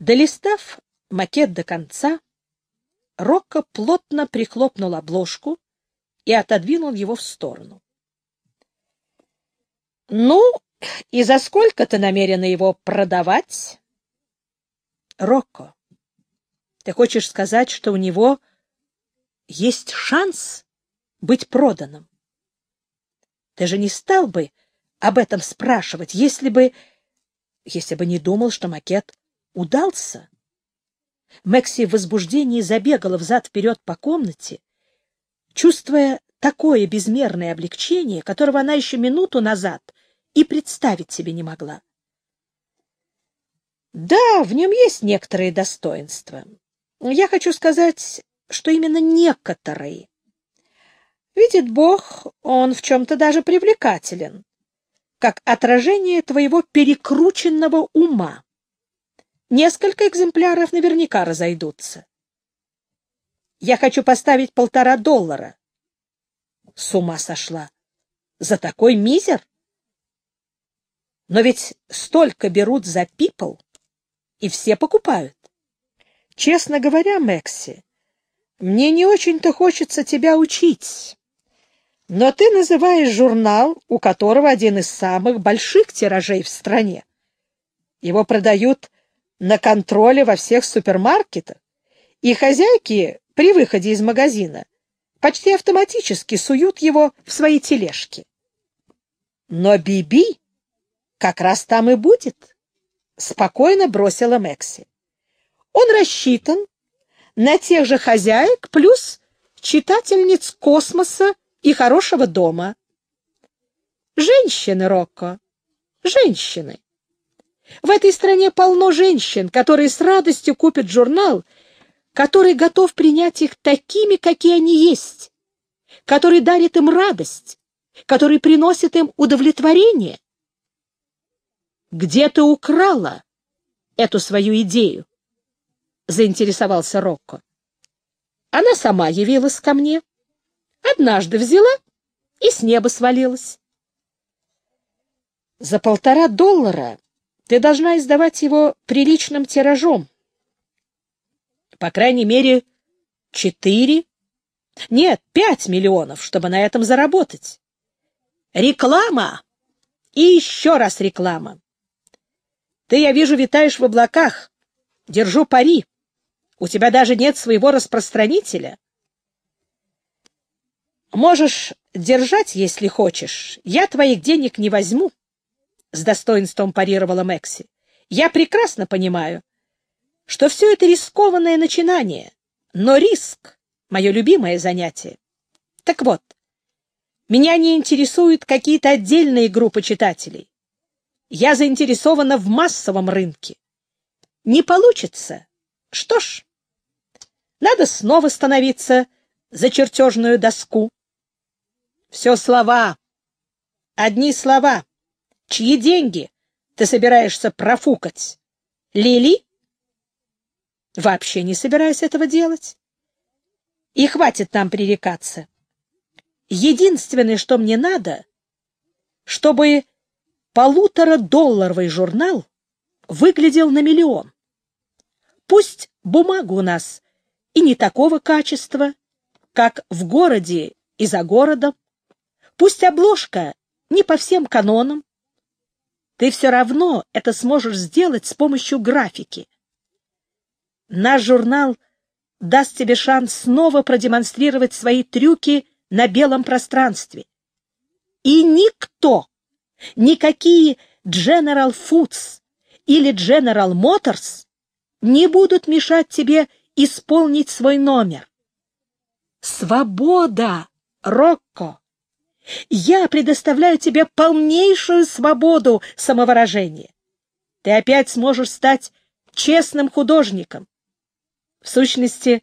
Долистав макет до конца, Рокко плотно прихлопнул обложку и отодвинул его в сторону. — Ну, и за сколько ты намерена его продавать? — Рокко, ты хочешь сказать, что у него есть шанс быть проданным? Ты же не стал бы об этом спрашивать, если бы... если бы не думал, что макет удался. Мэкси в возбуждении забегала взад-вперед по комнате, чувствуя такое безмерное облегчение, которого она еще минуту назад и представить себе не могла. Да, в нем есть некоторые достоинства. Я хочу сказать, что именно некоторые. Видит Бог, он в чем-то даже привлекателен, как отражение твоего перекрученного ума. Несколько экземпляров наверняка разойдутся. Я хочу поставить полтора доллара. С ума сошла. За такой мизер? Но ведь столько берут за пипл, и все покупают. Честно говоря, Мэкси, мне не очень-то хочется тебя учить. Но ты называешь журнал, у которого один из самых больших тиражей в стране. Его продают на контроле во всех супермаркетах, и хозяйки при выходе из магазина почти автоматически суют его в свои тележки. Но Биби как раз там и будет, — спокойно бросила Мэкси. Он рассчитан на тех же хозяек плюс читательниц космоса и хорошего дома. Женщины, Рокко, женщины. В этой стране полно женщин, которые с радостью купят журнал, который готов принять их такими, какие они есть, который дарит им радость, который приносит им удовлетворение. Где ты украла эту свою идею? Заинтересовался Рокко. Она сама явилась ко мне. Однажды взяла и с неба свалилась. За полтора доллара ты должна издавать его приличным тиражом. По крайней мере, четыре, нет, пять миллионов, чтобы на этом заработать. Реклама! И еще раз реклама. Ты, я вижу, витаешь в облаках. Держу пари. У тебя даже нет своего распространителя. Можешь держать, если хочешь. Я твоих денег не возьму. — с достоинством парировала Мэкси. «Я прекрасно понимаю, что все это рискованное начинание, но риск — мое любимое занятие. Так вот, меня не интересуют какие-то отдельные группы читателей. Я заинтересована в массовом рынке. Не получится. Что ж, надо снова становиться за чертежную доску. Все слова, одни слова. Чьи деньги ты собираешься профукать? Лили? Вообще не собираюсь этого делать. И хватит нам пререкаться. Единственное, что мне надо, чтобы полуторадолларовый журнал выглядел на миллион. Пусть бумага у нас и не такого качества, как в городе и за городом. Пусть обложка не по всем канонам, ты все равно это сможешь сделать с помощью графики. Наш журнал даст тебе шанс снова продемонстрировать свои трюки на белом пространстве. И никто, никакие General Foods или General Motors не будут мешать тебе исполнить свой номер. Свобода, Рокко! Я предоставляю тебе полнейшую свободу самовыражения. Ты опять сможешь стать честным художником. В сущности,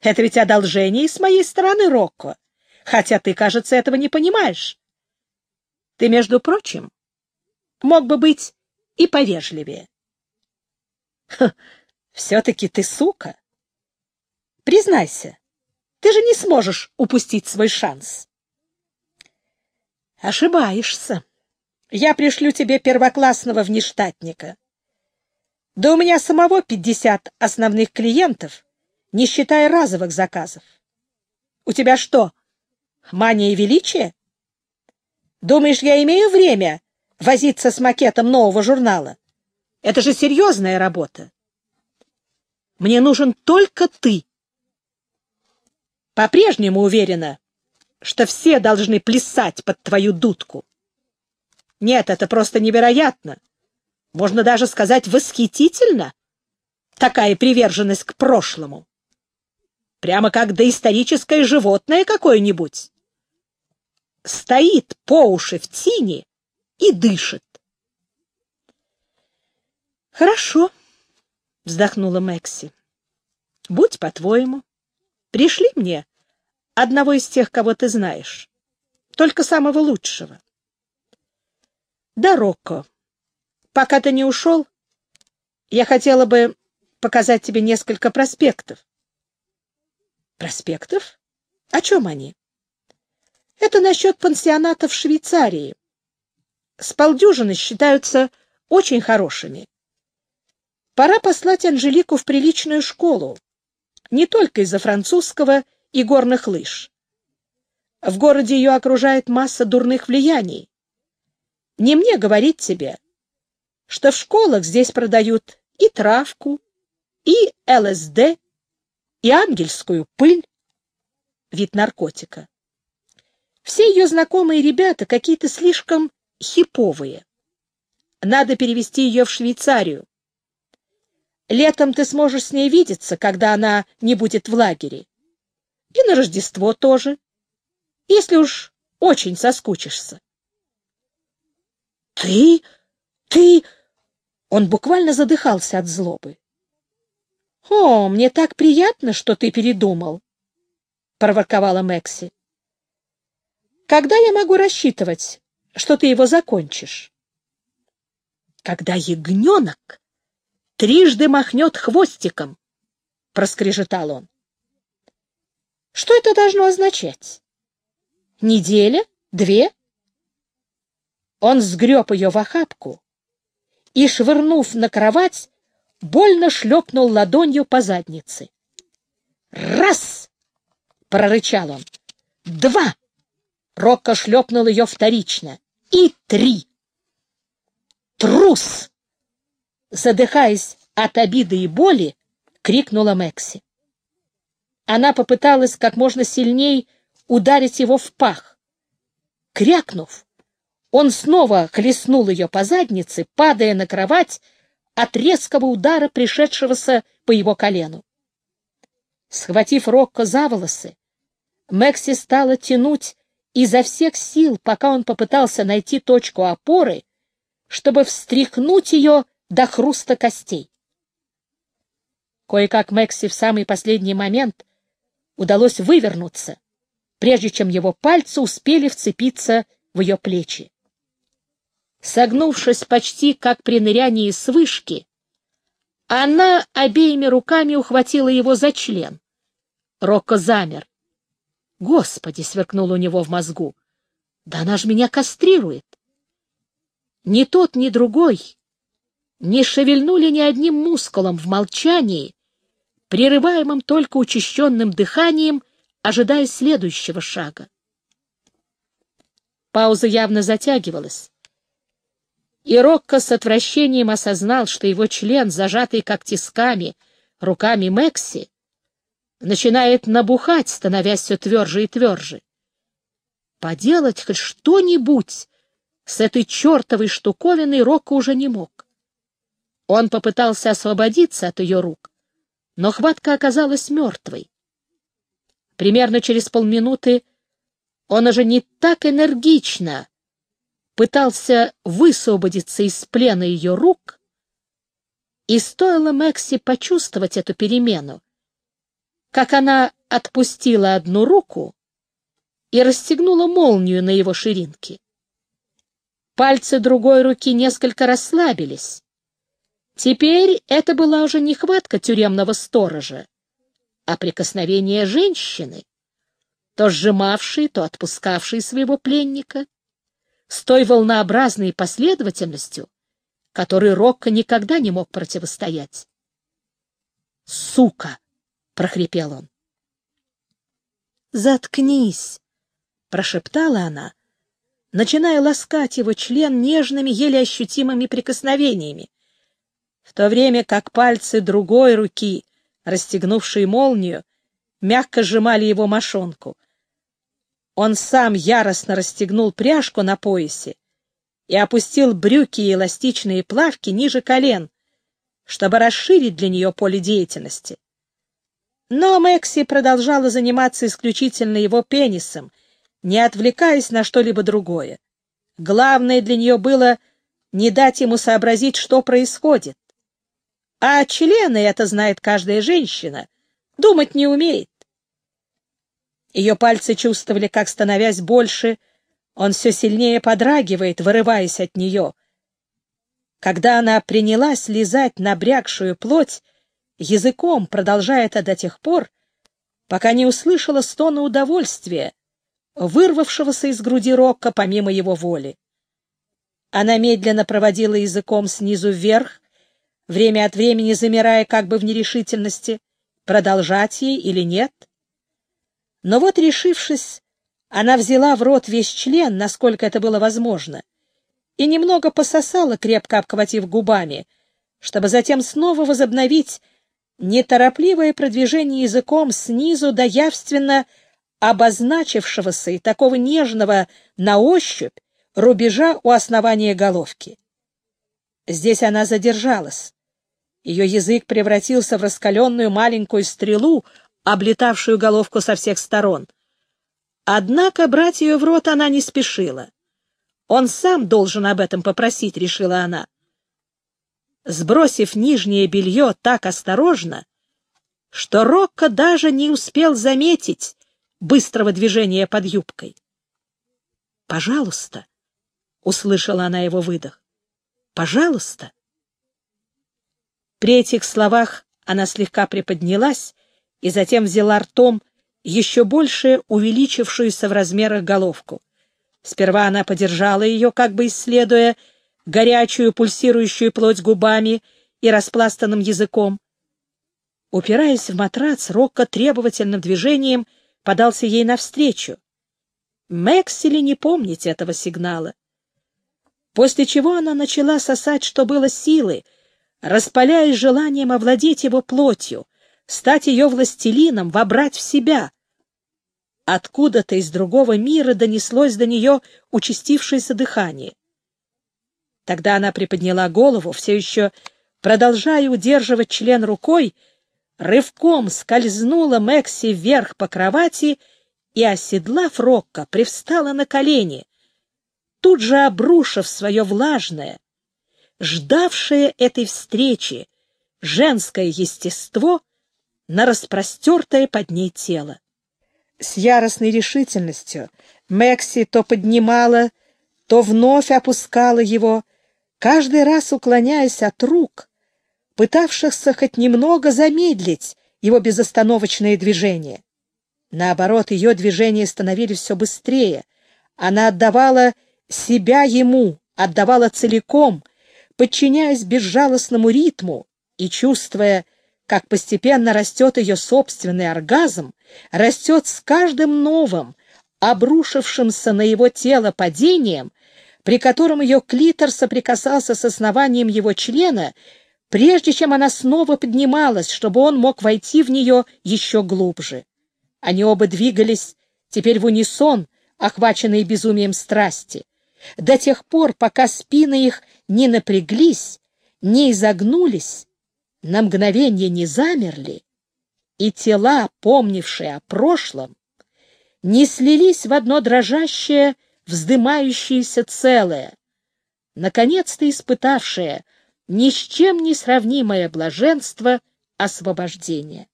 это ведь одолжение с моей стороны, Рокко, хотя ты, кажется, этого не понимаешь. Ты, между прочим, мог бы быть и повежливее. Все-таки ты сука. Признайся, ты же не сможешь упустить свой шанс. Ошибаешься. Я пришлю тебе первоклассного внештатника. Да у меня самого 50 основных клиентов, не считая разовых заказов. У тебя что, мания величия? Думаешь, я имею время возиться с макетом нового журнала? Это же серьезная работа. Мне нужен только ты. По-прежнему уверена, что все должны плясать под твою дудку. Нет, это просто невероятно. Можно даже сказать восхитительно. Такая приверженность к прошлому. Прямо как доисторическое животное какое-нибудь. Стоит по уши в тине и дышит. Хорошо, вздохнула Мэкси. Будь по-твоему. Пришли мне одного из тех, кого ты знаешь. Только самого лучшего. Да, Рокко, пока ты не ушел, я хотела бы показать тебе несколько проспектов. Проспектов? О чем они? Это насчет пансионатов в Швейцарии. С полдюжины считаются очень хорошими. Пора послать Анжелику в приличную школу, не только из-за французского и горных лыж. В городе ее окружает масса дурных влияний. Не мне говорить тебе, что в школах здесь продают и травку, и ЛСД, и ангельскую пыль, вид наркотика. Все ее знакомые ребята какие-то слишком хиповые. Надо перевести ее в Швейцарию. Летом ты сможешь с ней видеться, когда она не будет в лагере. И на Рождество тоже, если уж очень соскучишься. Ты... ты... Он буквально задыхался от злобы. — О, мне так приятно, что ты передумал, — проворковала Мэкси. — Когда я могу рассчитывать, что ты его закончишь? — Когда ягненок трижды махнет хвостиком, — проскрежетал он. — Что это должно означать? Неделя? Две? Он сгреб ее в охапку и, швырнув на кровать, больно шлепнул ладонью по заднице. «Раз!» — прорычал он. «Два!» — Рокко шлепнул ее вторично. «И три!» «Трус!» Задыхаясь от обиды и боли, крикнула Мэкси. Она попыталась как можно сильней ударить его в пах. Крякнув, он снова хлестнул ее по заднице, падая на кровать от резкого удара, пришедшегося по его колену. Схватив Рокко за волосы, Мэкси стала тянуть изо всех сил, пока он попытался найти точку опоры, чтобы встряхнуть ее до хруста костей. Кое-как Мэкси в самый последний момент удалось вывернуться, прежде чем его пальцы успели вцепиться в ее плечи. Согнувшись почти как при нырянии с вышки, она обеими руками ухватила его за член. Рокко замер. «Господи!» — сверкнул у него в мозгу. «Да она ж меня кастрирует!» Ни тот, ни другой не шевельнули ни одним мускулом в молчании, прерываемым только учащенным дыханием, ожидая следующего шага. Пауза явно затягивалась, и Рокко с отвращением осознал, что его член, зажатый как тисками руками Мекси, начинает набухать, становясь все тверже и тверже. Поделать хоть что-нибудь с этой чертовой штуковиной Рокко уже не мог. Он попытался освободиться от ее рук, но хватка оказалась мертвой. Примерно через полминуты он уже не так энергично пытался высвободиться из плена ее рук, и стоило Мэкси почувствовать эту перемену, как она отпустила одну руку и расстегнула молнию на его ширинке. Пальцы другой руки несколько расслабились. Теперь это была уже не хватка тюремного сторожа, а прикосновение женщины, то сжимавшей, то отпускавшей своего пленника с той волнообразной последовательностью, которой Рокко никогда не мог противостоять. «Сука!» — прохрипел он. «Заткнись!» — прошептала она, начиная ласкать его член нежными, еле ощутимыми прикосновениями, в то время как пальцы другой руки, расстегнувшие молнию, мягко сжимали его мошонку. Он сам яростно расстегнул пряжку на поясе и опустил брюки и эластичные плавки ниже колен, чтобы расширить для нее поле деятельности. Но Мэкси продолжала заниматься исключительно его пенисом, не отвлекаясь на что-либо другое. Главное для нее было не дать ему сообразить, что происходит. А члены, это знает каждая женщина, думать не умеет. Ее пальцы чувствовали, как, становясь больше, он все сильнее подрагивает, вырываясь от нее. Когда она принялась лизать набрякшую плоть, языком продолжая это до тех пор, пока не услышала стона удовольствия, вырвавшегося из груди Рокко помимо его воли. Она медленно проводила языком снизу вверх, время от времени замирая как бы в нерешительности, продолжать ей или нет. Но вот, решившись, она взяла в рот весь член, насколько это было возможно, и немного пососала, крепко обхватив губами, чтобы затем снова возобновить неторопливое продвижение языком снизу до явственно обозначившегося и такого нежного на ощупь рубежа у основания головки. Здесь она задержалась. Ее язык превратился в раскаленную маленькую стрелу, облетавшую головку со всех сторон. Однако брать ее в рот она не спешила. Он сам должен об этом попросить, решила она. Сбросив нижнее белье так осторожно, что Рокко даже не успел заметить быстрого движения под юбкой. «Пожалуйста», — услышала она его выдох, — «пожалуйста». При этих словах она слегка приподнялась и затем взяла ртом еще больше увеличившуюся в размерах головку. Сперва она подержала ее, как бы исследуя горячую пульсирующую плоть губами и распластанным языком. Упираясь в матрац, Рокко требовательным движением подался ей навстречу. Мэксили не помнить этого сигнала. После чего она начала сосать, что было силы, распаляясь желанием овладеть его плотью, стать ее властелином, вобрать в себя. Откуда-то из другого мира донеслось до нее участившееся дыхание. Тогда она приподняла голову, все еще продолжая удерживать член рукой, рывком скользнула Мэкси вверх по кровати и, оседлав Рокко, привстала на колени, тут же обрушив свое влажное, ждавшее этой встречи, женское естество на распростертое под ней тело. С яростной решительностью Мэкси то поднимала, то вновь опускала его, каждый раз уклоняясь от рук, пытавшихся хоть немного замедлить его безостановочное движение. Наоборот, ее движения становились все быстрее. Она отдавала себя ему, отдавала целиком, подчиняясь безжалостному ритму и чувствуя, как постепенно растет ее собственный оргазм, растет с каждым новым, обрушившимся на его тело падением, при котором ее клитор соприкасался с основанием его члена, прежде чем она снова поднималась, чтобы он мог войти в нее еще глубже. Они оба двигались теперь в унисон, охваченные безумием страсти, до тех пор, пока спины их не напряглись, не изогнулись, на мгновение не замерли, и тела, помнившие о прошлом, не слились в одно дрожащее, вздымающееся целое, наконец-то испытавшее ни с чем не сравнимое блаженство освобождения.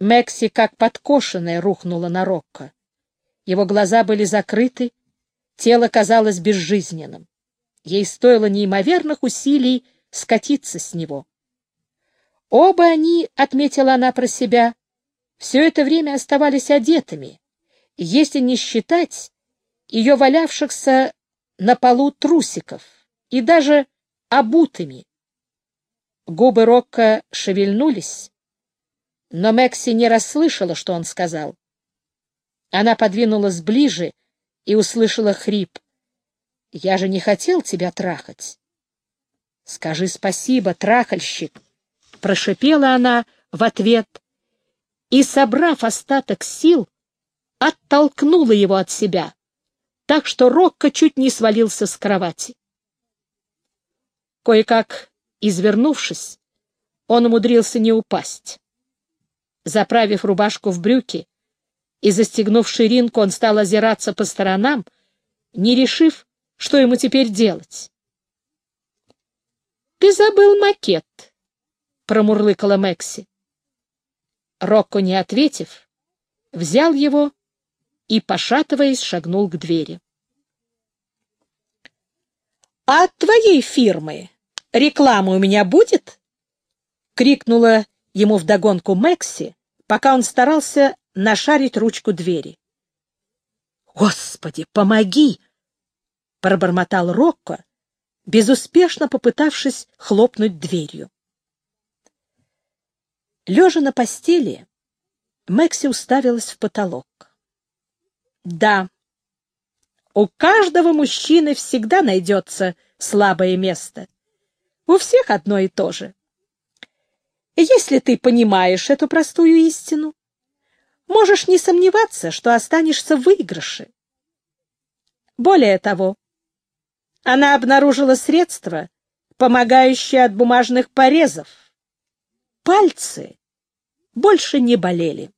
Мекси, как подкошенная, рухнула на Рокко. Его глаза были закрыты, тело казалось безжизненным. Ей стоило неимоверных усилий скатиться с него. Оба они, отметила она про себя, все это время оставались одетыми, если не считать ее валявшихся на полу трусиков и даже обутыми. Губы Рокко шевельнулись, но Мэкси не расслышала, что он сказал. Она подвинулась ближе и услышала хрип. «Я же не хотел тебя трахать». «Скажи спасибо, трахальщик», — прошипела она в ответ и, собрав остаток сил, оттолкнула его от себя, так что Рокко чуть не свалился с кровати. Кое-как, извернувшись, он умудрился не упасть. Заправив рубашку в брюки и застегнув ширинку, он стал озираться по сторонам, не решив, что ему теперь делать. — Ты забыл макет, — промурлыкала Мэкси. Рокко, не ответив, взял его и, пошатываясь, шагнул к двери. — А от твоей фирмы реклама у меня будет? — крикнула ему вдогонку Мэкси, пока он старался нашарить ручку двери. «Господи, помоги!» — пробормотал Рокко, безуспешно попытавшись хлопнуть дверью. Лежа на постели, Мэкси уставилась в потолок. Да, у каждого мужчины всегда найдется слабое место. У всех одно и то же. Если ты понимаешь эту простую истину, можешь не сомневаться, что останешься в выигрыше. Более того, она обнаружила средство, помогающее от бумажных порезов. Пальцы больше не болели.